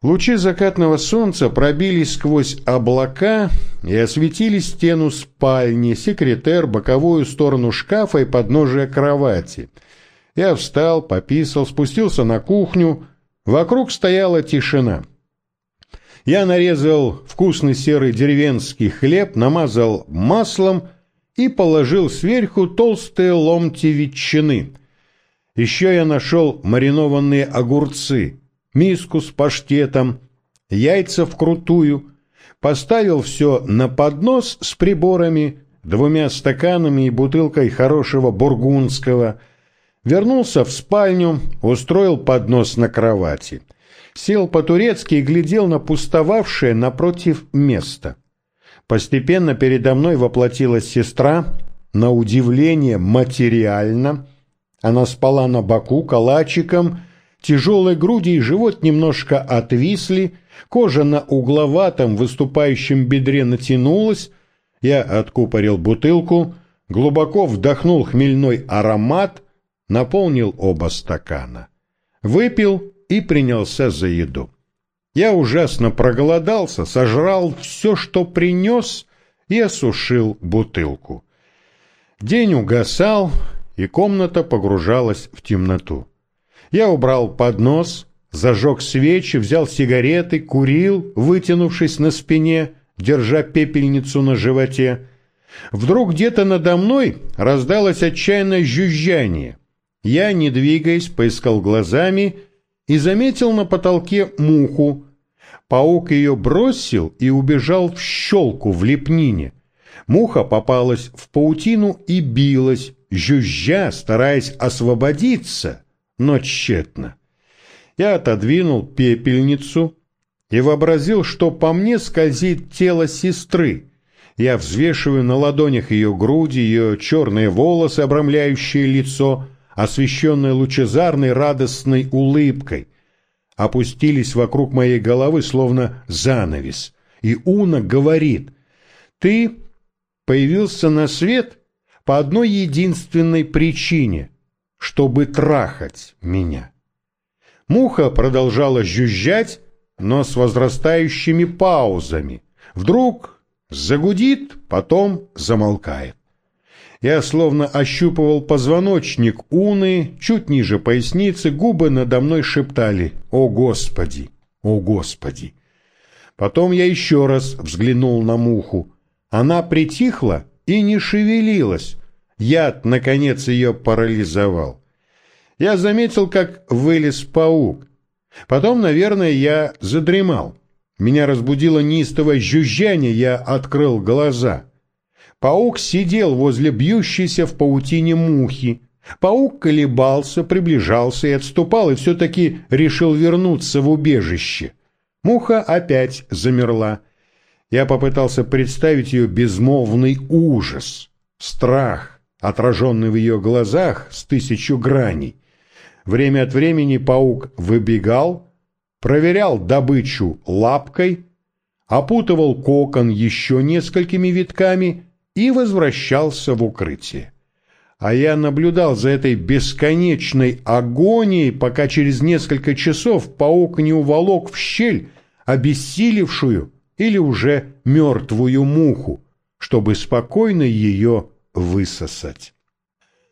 Лучи закатного солнца пробились сквозь облака и осветили стену спальни, секретер, боковую сторону шкафа и подножие кровати. Я встал, пописал, спустился на кухню. Вокруг стояла тишина. Я нарезал вкусный серый деревенский хлеб, намазал маслом и положил сверху толстые ломти ветчины. Еще я нашел маринованные огурцы – миску с паштетом, яйца вкрутую, поставил все на поднос с приборами, двумя стаканами и бутылкой хорошего бургундского, вернулся в спальню, устроил поднос на кровати, сел по-турецки и глядел на пустовавшее напротив место. Постепенно передо мной воплотилась сестра, на удивление материально. Она спала на боку калачиком Тяжелые груди и живот немножко отвисли, кожа на угловатом выступающем бедре натянулась. Я откупорил бутылку, глубоко вдохнул хмельной аромат, наполнил оба стакана. Выпил и принялся за еду. Я ужасно проголодался, сожрал все, что принес, и осушил бутылку. День угасал, и комната погружалась в темноту. Я убрал поднос, зажег свечи, взял сигареты, курил, вытянувшись на спине, держа пепельницу на животе. Вдруг где-то надо мной раздалось отчаянное жужжание. Я, не двигаясь, поискал глазами и заметил на потолке муху. Паук ее бросил и убежал в щелку в лепнине. Муха попалась в паутину и билась, жужжа, стараясь освободиться но тщетно. Я отодвинул пепельницу и вообразил, что по мне скользит тело сестры. Я взвешиваю на ладонях ее груди, ее черные волосы, обрамляющие лицо, освещенное лучезарной радостной улыбкой. Опустились вокруг моей головы, словно занавес. И Уна говорит, «Ты появился на свет по одной единственной причине — чтобы трахать меня. Муха продолжала жужжать, но с возрастающими паузами. Вдруг загудит, потом замолкает. Я словно ощупывал позвоночник уны, чуть ниже поясницы, губы надо мной шептали «О Господи! О Господи!». Потом я еще раз взглянул на муху. Она притихла и не шевелилась, Яд, наконец, ее парализовал. Я заметил, как вылез паук. Потом, наверное, я задремал. Меня разбудило неистовое жужжание, я открыл глаза. Паук сидел возле бьющейся в паутине мухи. Паук колебался, приближался и отступал, и все-таки решил вернуться в убежище. Муха опять замерла. Я попытался представить ее безмолвный ужас, страх, отраженный в ее глазах с тысячу граней. Время от времени паук выбегал, проверял добычу лапкой, опутывал кокон еще несколькими витками и возвращался в укрытие. А я наблюдал за этой бесконечной агонией, пока через несколько часов паук не уволок в щель обессилевшую или уже мертвую муху, чтобы спокойно ее высосать.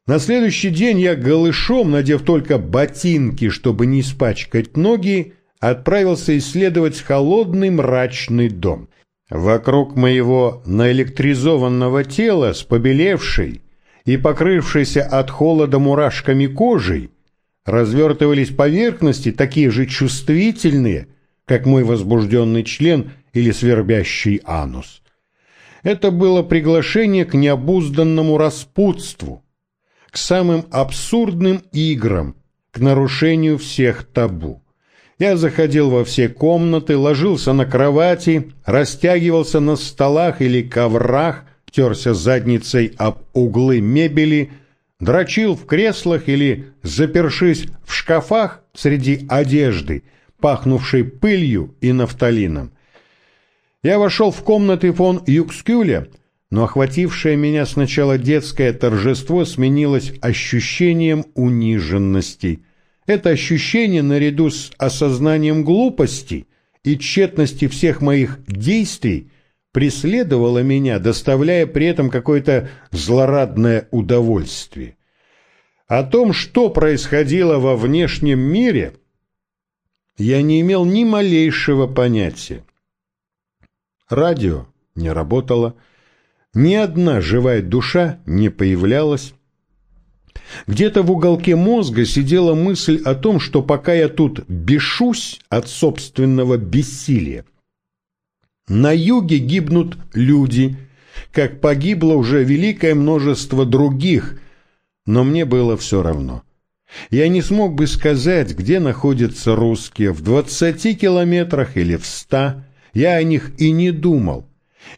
На следующий день я голышом, надев только ботинки, чтобы не испачкать ноги, отправился исследовать холодный мрачный дом. Вокруг моего наэлектризованного тела с побелевшей и покрывшейся от холода мурашками кожей развертывались поверхности, такие же чувствительные, как мой возбужденный член или свербящий анус. Это было приглашение к необузданному распутству, к самым абсурдным играм, к нарушению всех табу. Я заходил во все комнаты, ложился на кровати, растягивался на столах или коврах, терся задницей об углы мебели, дрочил в креслах или, запершись в шкафах среди одежды, пахнувшей пылью и нафталином. Я вошел в комнаты фон Юкскюля, но охватившее меня сначала детское торжество сменилось ощущением униженности. Это ощущение, наряду с осознанием глупости, и тщетности всех моих действий преследовала меня, доставляя при этом какое-то злорадное удовольствие. О том, что происходило во внешнем мире, я не имел ни малейшего понятия. Радио не работало, ни одна живая душа не появлялась. Где-то в уголке мозга сидела мысль о том, что пока я тут бешусь от собственного бессилия, на юге гибнут люди, как погибло уже великое множество других, но мне было все равно. Я не смог бы сказать, где находятся русские, в двадцати километрах или в ста, я о них и не думал.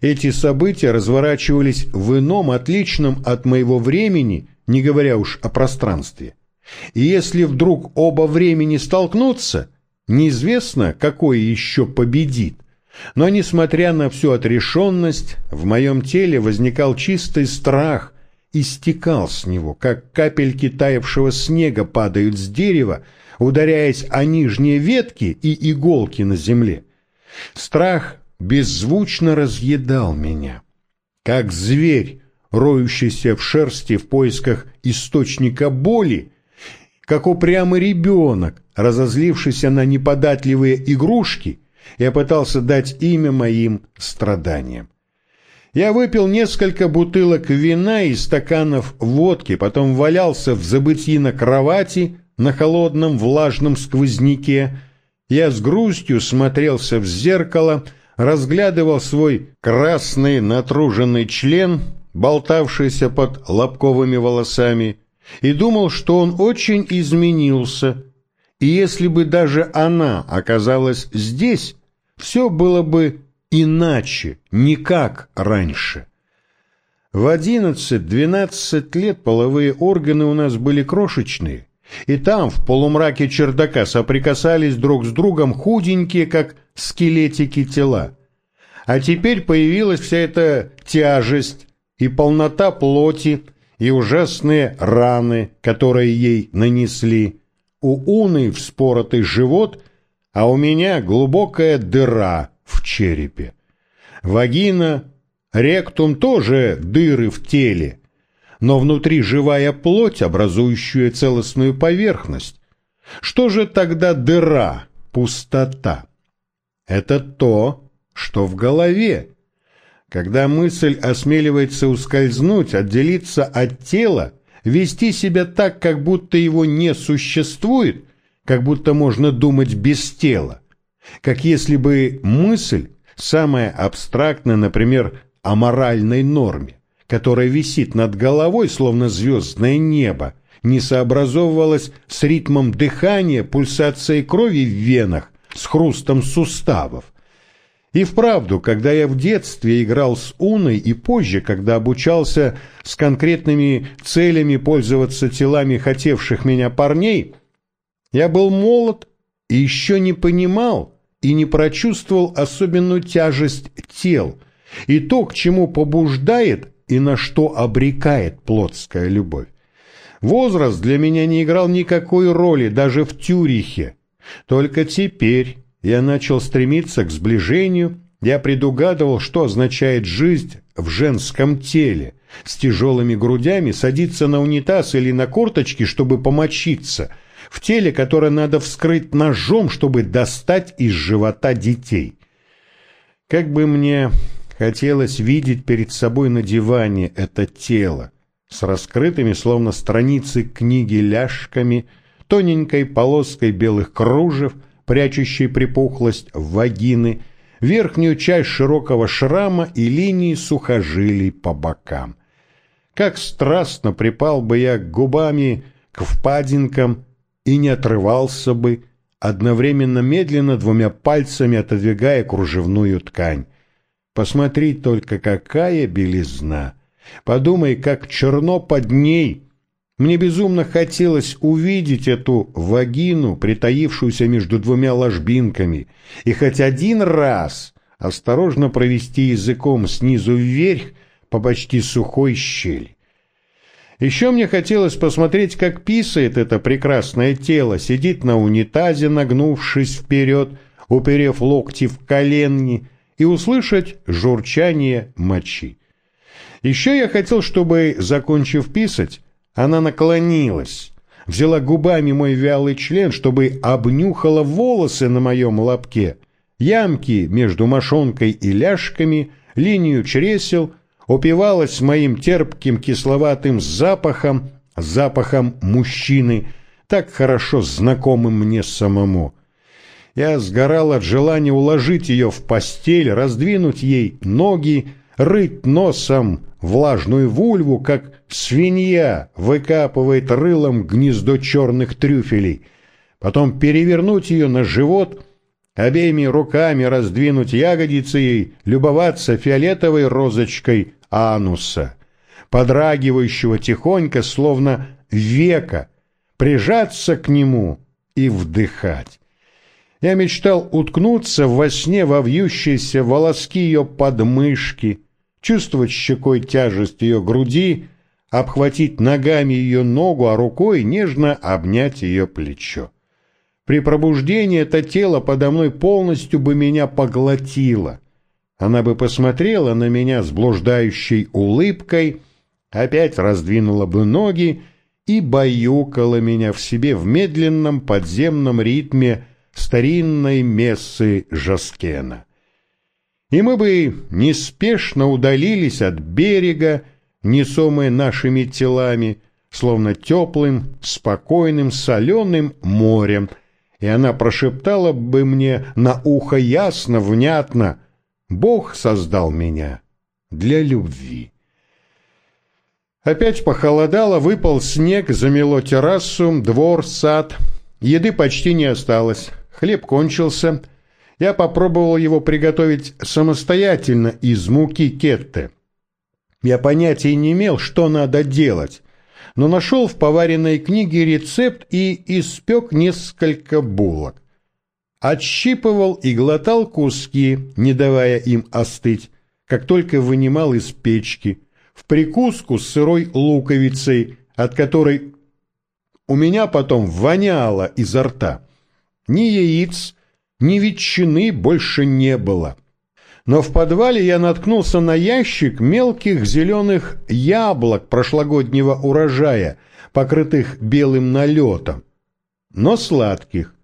Эти события разворачивались в ином, отличном от моего времени, не говоря уж о пространстве. И если вдруг оба времени столкнутся, неизвестно, какое еще победит. Но, несмотря на всю отрешенность, в моем теле возникал чистый страх и стекал с него, как капельки таявшего снега падают с дерева, ударяясь о нижние ветки и иголки на земле. Страх беззвучно разъедал меня, как зверь, роющийся в шерсти в поисках источника боли, как упрямый ребенок, разозлившийся на неподатливые игрушки, я пытался дать имя моим страданиям. Я выпил несколько бутылок вина и стаканов водки, потом валялся в забытии на кровати, на холодном влажном сквозняке. Я с грустью смотрелся в зеркало — разглядывал свой красный натруженный член, болтавшийся под лобковыми волосами, и думал, что он очень изменился, и если бы даже она оказалась здесь, все было бы иначе, не как раньше. В одиннадцать-двенадцать лет половые органы у нас были крошечные, и там, в полумраке чердака, соприкасались друг с другом худенькие, как скелетики тела. А теперь появилась вся эта тяжесть и полнота плоти, и ужасные раны, которые ей нанесли. У Уны вспоротый живот, а у меня глубокая дыра в черепе. Вагина, ректум тоже дыры в теле, но внутри живая плоть, образующая целостную поверхность. Что же тогда дыра, пустота? Это то, что в голове. Когда мысль осмеливается ускользнуть, отделиться от тела, вести себя так, как будто его не существует, как будто можно думать без тела, как если бы мысль, самая абстрактная, например, о моральной норме, которая висит над головой, словно звездное небо, не сообразовывалась с ритмом дыхания, пульсацией крови в венах, с хрустом суставов, и вправду, когда я в детстве играл с Уной и позже, когда обучался с конкретными целями пользоваться телами хотевших меня парней, я был молод и еще не понимал и не прочувствовал особенную тяжесть тел и то, к чему побуждает и на что обрекает плотская любовь. Возраст для меня не играл никакой роли даже в Тюрихе. Только теперь я начал стремиться к сближению, я предугадывал, что означает жизнь в женском теле, с тяжелыми грудями садиться на унитаз или на корточки, чтобы помочиться, в теле, которое надо вскрыть ножом, чтобы достать из живота детей. Как бы мне хотелось видеть перед собой на диване это тело, с раскрытыми, словно страницы книги, ляжками, тоненькой полоской белых кружев — прячущей припухлость вагины, верхнюю часть широкого шрама и линии сухожилий по бокам. Как страстно припал бы я губами к впадинкам и не отрывался бы, одновременно медленно двумя пальцами отодвигая кружевную ткань. Посмотри только, какая белизна! Подумай, как черно под ней — мне безумно хотелось увидеть эту вагину, притаившуюся между двумя ложбинками, и хоть один раз осторожно провести языком снизу вверх по почти сухой щели. Еще мне хотелось посмотреть, как писает это прекрасное тело, сидит на унитазе, нагнувшись вперед, уперев локти в колени, и услышать журчание мочи. Еще я хотел, чтобы, закончив писать, она наклонилась, взяла губами мой вялый член, чтобы обнюхала волосы на моем лобке, ямки между мошонкой и ляжками, линию чресел, упивалась моим терпким кисловатым запахом, запахом мужчины, так хорошо знакомым мне самому. Я сгорал от желания уложить ее в постель, раздвинуть ей ноги, рыть носом влажную вульву, как свинья выкапывает рылом гнездо черных трюфелей, потом перевернуть ее на живот, обеими руками раздвинуть ягодицы и любоваться фиолетовой розочкой ануса, подрагивающего тихонько, словно века, прижаться к нему и вдыхать. Я мечтал уткнуться во сне во вьющиеся волоски ее подмышки, чувствовать щекой тяжесть ее груди, обхватить ногами ее ногу, а рукой нежно обнять ее плечо. При пробуждении это тело подо мной полностью бы меня поглотило. Она бы посмотрела на меня с блуждающей улыбкой, опять раздвинула бы ноги и баюкала меня в себе в медленном подземном ритме старинной мессы Жаскена и мы бы неспешно удалились от берега, несомые нашими телами, словно теплым, спокойным, соленым морем, и она прошептала бы мне на ухо ясно, внятно, «Бог создал меня для любви». Опять похолодало, выпал снег, замело террасу, двор, сад. Еды почти не осталось, хлеб кончился — я попробовал его приготовить самостоятельно из муки кетте. Я понятия не имел, что надо делать, но нашел в поваренной книге рецепт и испек несколько булок. Отщипывал и глотал куски, не давая им остыть, как только вынимал из печки, в прикуску с сырой луковицей, от которой у меня потом воняло изо рта. Ни яиц, ни ветчины больше не было. Но в подвале я наткнулся на ящик мелких зеленых яблок прошлогоднего урожая, покрытых белым налетом, но сладких,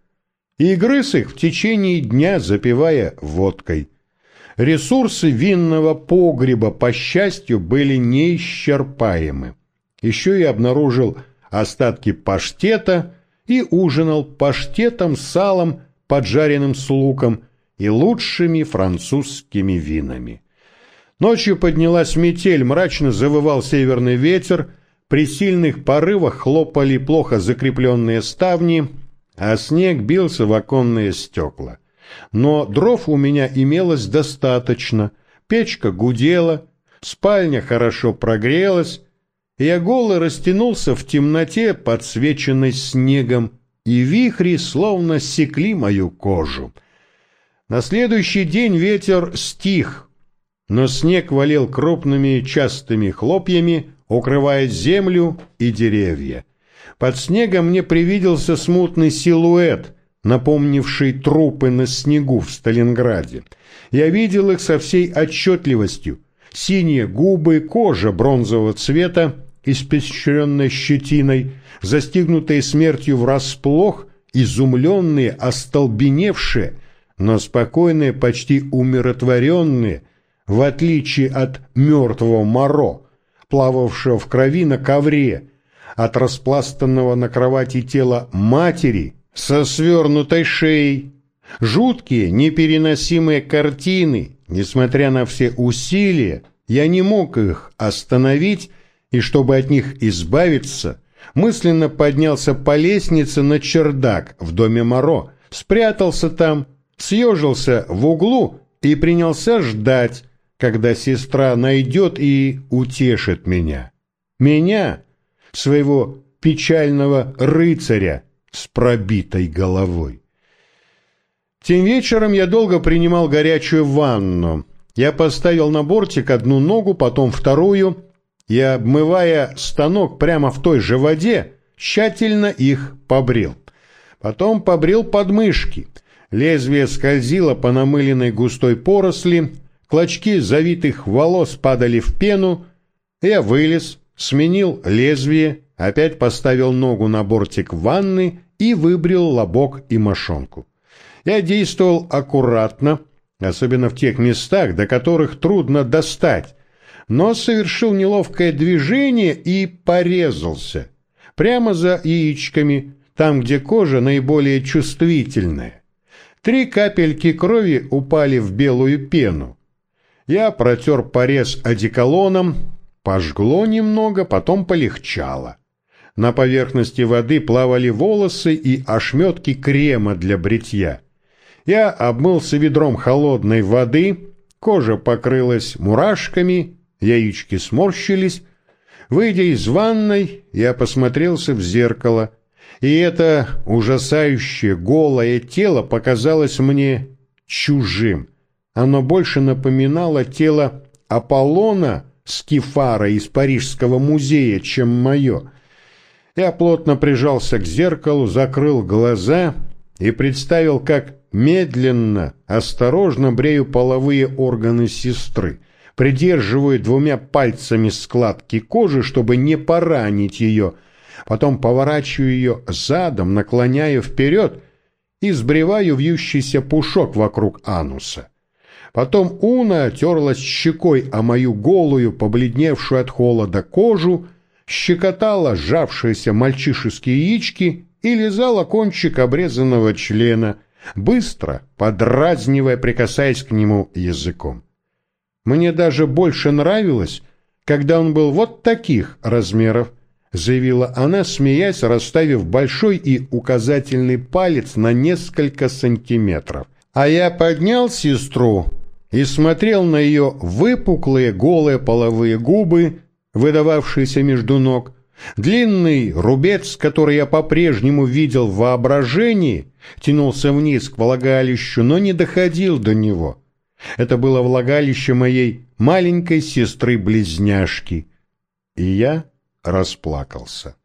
и грыз их в течение дня, запивая водкой. Ресурсы винного погреба, по счастью, были неисчерпаемы. Еще я обнаружил остатки паштета и ужинал паштетом, салом поджаренным с луком и лучшими французскими винами. Ночью поднялась метель, мрачно завывал северный ветер, при сильных порывах хлопали плохо закрепленные ставни, а снег бился в оконные стекла. Но дров у меня имелось достаточно, печка гудела, спальня хорошо прогрелась, я голый растянулся в темноте, подсвеченной снегом, и вихри словно секли мою кожу. На следующий день ветер стих, но снег валил крупными частыми хлопьями, укрывая землю и деревья. Под снегом мне привиделся смутный силуэт, напомнивший трупы на снегу в Сталинграде. Я видел их со всей отчетливостью. Синие губы, кожа бронзового цвета, испещренная щетиной, застигнутые смертью врасплох, изумленные, остолбеневшие, но спокойные, почти умиротворенные, в отличие от мертвого Моро, плававшего в крови на ковре, от распластанного на кровати тела матери со свернутой шеей. Жуткие, непереносимые картины, несмотря на все усилия, я не мог их остановить, и чтобы от них избавиться, мысленно поднялся по лестнице на чердак в доме Моро, спрятался там, съежился в углу и принялся ждать, когда сестра найдет и утешит меня. Меня, своего печального рыцаря с пробитой головой. Тем вечером я долго принимал горячую ванну. Я поставил на бортик одну ногу, потом вторую, и, обмывая станок прямо в той же воде, тщательно их побрил. Потом побрил подмышки. Лезвие скользило по намыленной густой поросли, клочки завитых волос падали в пену. Я вылез, сменил лезвие, опять поставил ногу на бортик ванны и выбрил лобок и мошонку. Я действовал аккуратно, особенно в тех местах, до которых трудно достать, но совершил неловкое движение и порезался. Прямо за яичками, там, где кожа наиболее чувствительная. Три капельки крови упали в белую пену. Я протер порез одеколоном, пожгло немного, потом полегчало. На поверхности воды плавали волосы и ошметки крема для бритья. Я обмылся ведром холодной воды, кожа покрылась мурашками, яички сморщились. Выйдя из ванной, я посмотрелся в зеркало, и это ужасающее голое тело показалось мне чужим. Оно больше напоминало тело Аполлона Скифара из Парижского музея, чем мое. Я плотно прижался к зеркалу, закрыл глаза и представил, как медленно, осторожно брею половые органы сестры, придерживаю двумя пальцами складки кожи, чтобы не поранить ее, потом поворачиваю ее задом, наклоняю вперед и сбриваю вьющийся пушок вокруг ануса. Потом Уна терлась щекой о мою голую, побледневшую от холода кожу, щекотала сжавшиеся мальчишеские яички и лизала кончик обрезанного члена, быстро, подразнивая, прикасаясь к нему языком. Мне даже больше нравилось, когда он был вот таких размеров, заявила она, смеясь, расставив большой и указательный палец на несколько сантиметров. А я поднял сестру и смотрел на ее выпуклые голые половые губы, выдававшиеся между ног, длинный рубец, который я по-прежнему видел в воображении, тянулся вниз к влагалищу, но не доходил до него. Это было влагалище моей маленькой сестры-близняшки. И я расплакался.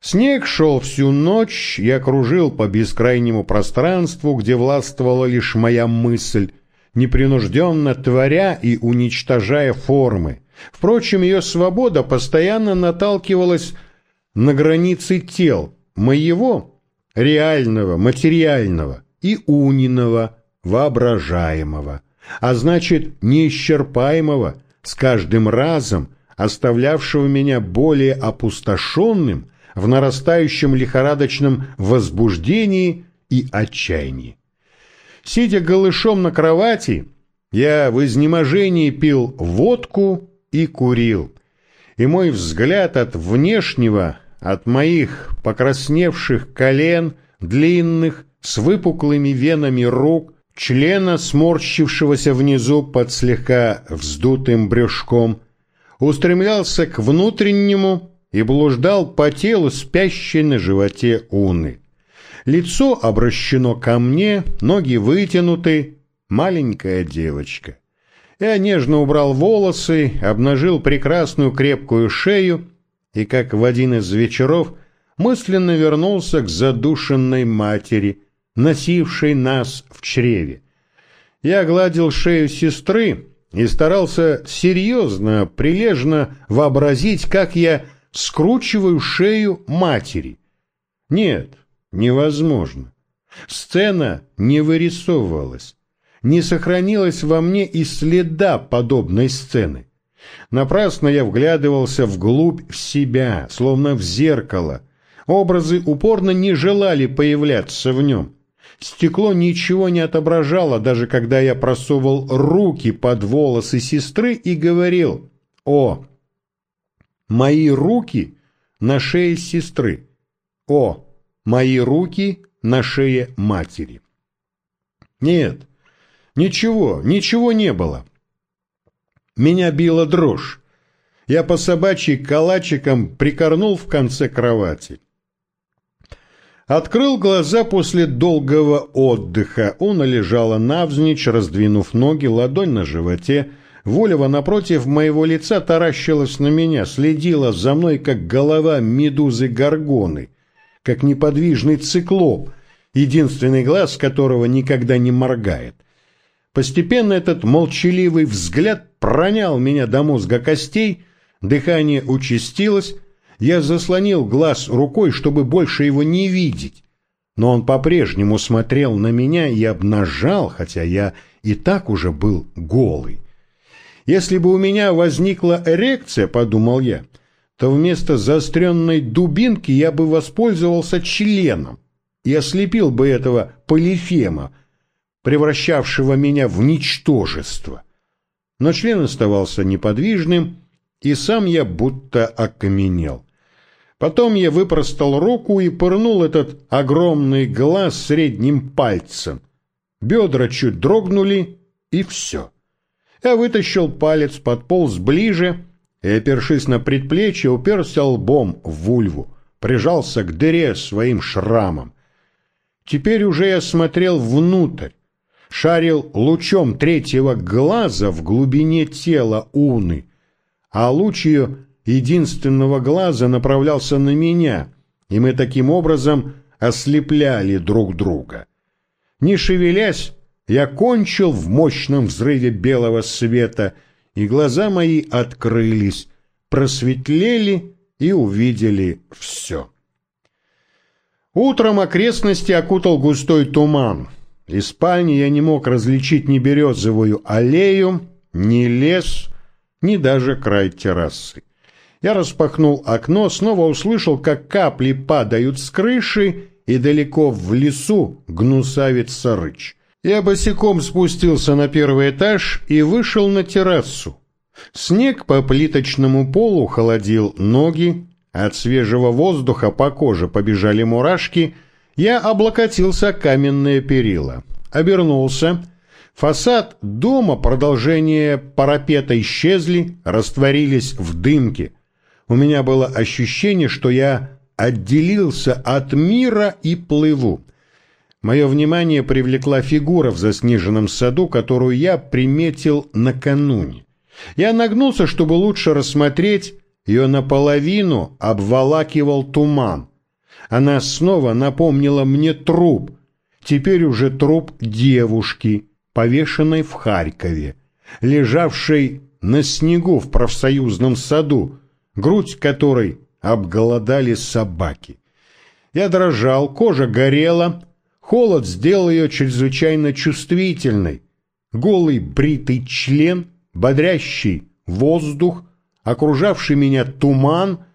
Снег шел всю ночь, я кружил по бескрайнему пространству, где властвовала лишь моя мысль, непринужденно творя и уничтожая формы. Впрочем, ее свобода постоянно наталкивалась на границы тел моего, реального, материального, и униного, воображаемого, а значит, неисчерпаемого, с каждым разом оставлявшего меня более опустошенным в нарастающем лихорадочном возбуждении и отчаянии. Сидя голышом на кровати, я в изнеможении пил водку и курил, и мой взгляд от внешнего, от моих покрасневших колен, длинных, с выпуклыми венами рук, члена, сморщившегося внизу под слегка вздутым брюшком, устремлялся к внутреннему и блуждал по телу спящей на животе уны. Лицо обращено ко мне, ноги вытянуты, маленькая девочка. Я нежно убрал волосы, обнажил прекрасную крепкую шею и, как в один из вечеров, мысленно вернулся к задушенной матери, носившей нас в чреве. Я гладил шею сестры и старался серьезно, прилежно вообразить, как я скручиваю шею матери. Нет, невозможно. Сцена не вырисовывалась. Не сохранилось во мне и следа подобной сцены. Напрасно я вглядывался вглубь в себя, словно в зеркало. Образы упорно не желали появляться в нем. Стекло ничего не отображало, даже когда я просовывал руки под волосы сестры и говорил «О, мои руки на шее сестры! О, мои руки на шее матери. Нет, ничего, ничего не было. Меня била дрожь. Я по собачьей калачиком прикорнул в конце кровати. Открыл глаза после долгого отдыха. Она лежала навзничь, раздвинув ноги, ладонь на животе. Волева напротив моего лица таращилась на меня, следила за мной, как голова медузы-горгоны как неподвижный циклоп, единственный глаз которого никогда не моргает. Постепенно этот молчаливый взгляд пронял меня до мозга костей, дыхание участилось, я заслонил глаз рукой, чтобы больше его не видеть. Но он по-прежнему смотрел на меня и обнажал, хотя я и так уже был голый. Если бы у меня возникла эрекция, подумал я, то вместо заостренной дубинки я бы воспользовался членом и ослепил бы этого полифема, превращавшего меня в ничтожество. Но член оставался неподвижным, и сам я будто окаменел. Потом я выпростал руку и пырнул этот огромный глаз средним пальцем. Бедра чуть дрогнули, и все. Я вытащил палец, подполз ближе и, опершись на предплечье, уперся лбом в вульву, прижался к дыре своим шрамом. Теперь уже я смотрел внутрь, шарил лучом третьего глаза в глубине тела Уны, а луч ее единственного глаза направлялся на меня, и мы таким образом ослепляли друг друга. Не шевелясь, я кончил в мощном взрыве белого света, и глаза мои открылись, просветлели и увидели все. Утром окрестности окутал густой туман. Из спальни я не мог различить ни березовую аллею, ни лес, ни даже край террасы. Я распахнул окно, снова услышал, как капли падают с крыши, и далеко в лесу гнусавится рыч. Я босиком спустился на первый этаж и вышел на террасу. Снег по плиточному полу холодил ноги, от свежего воздуха по коже побежали мурашки, я облокотился каменные перила. Обернулся. Фасад дома, продолжение парапета исчезли, растворились в дымке. У меня было ощущение, что я отделился от мира и плыву. Мое внимание привлекла фигура в заснеженном саду, которую я приметил накануне. Я нагнулся, чтобы лучше рассмотреть, ее наполовину обволакивал туман. Она снова напомнила мне труп, теперь уже труп девушки, повешенной в Харькове, лежавшей на снегу в профсоюзном саду, грудь которой обголодали собаки. Я дрожал, кожа горела, холод сделал ее чрезвычайно чувствительной. Голый бритый член, бодрящий воздух, окружавший меня туман —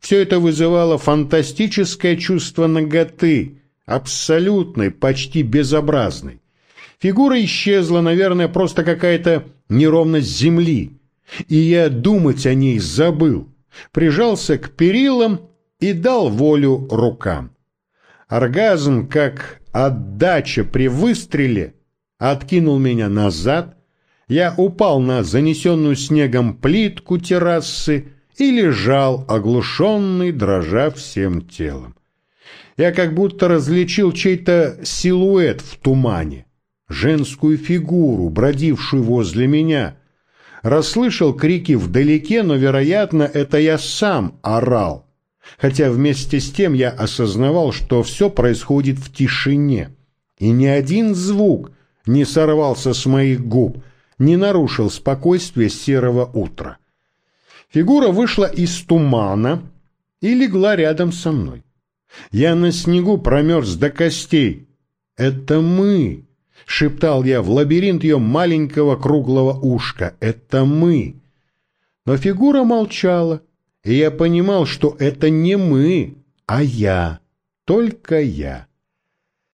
все это вызывало фантастическое чувство наготы, абсолютной, почти безобразной. Фигура исчезла, наверное, просто какая-то неровность земли, и я думать о ней забыл прижался к перилам и дал волю рукам. Оргазм, как отдача при выстреле, откинул меня назад, я упал на занесенную снегом плитку террасы и лежал, оглушенный, дрожа всем телом. Я как будто различил чей-то силуэт в тумане, женскую фигуру, бродившую возле меня — Расслышал крики вдалеке, но, вероятно, это я сам орал. Хотя вместе с тем я осознавал, что все происходит в тишине. И ни один звук не сорвался с моих губ, не нарушил спокойствие серого утра. Фигура вышла из тумана и легла рядом со мной. Я на снегу промерз до костей. Это мы, — шептал я в лабиринт ее маленького круглого ушка. «Это мы!» Но фигура молчала, и я понимал, что это не мы, а я, только я.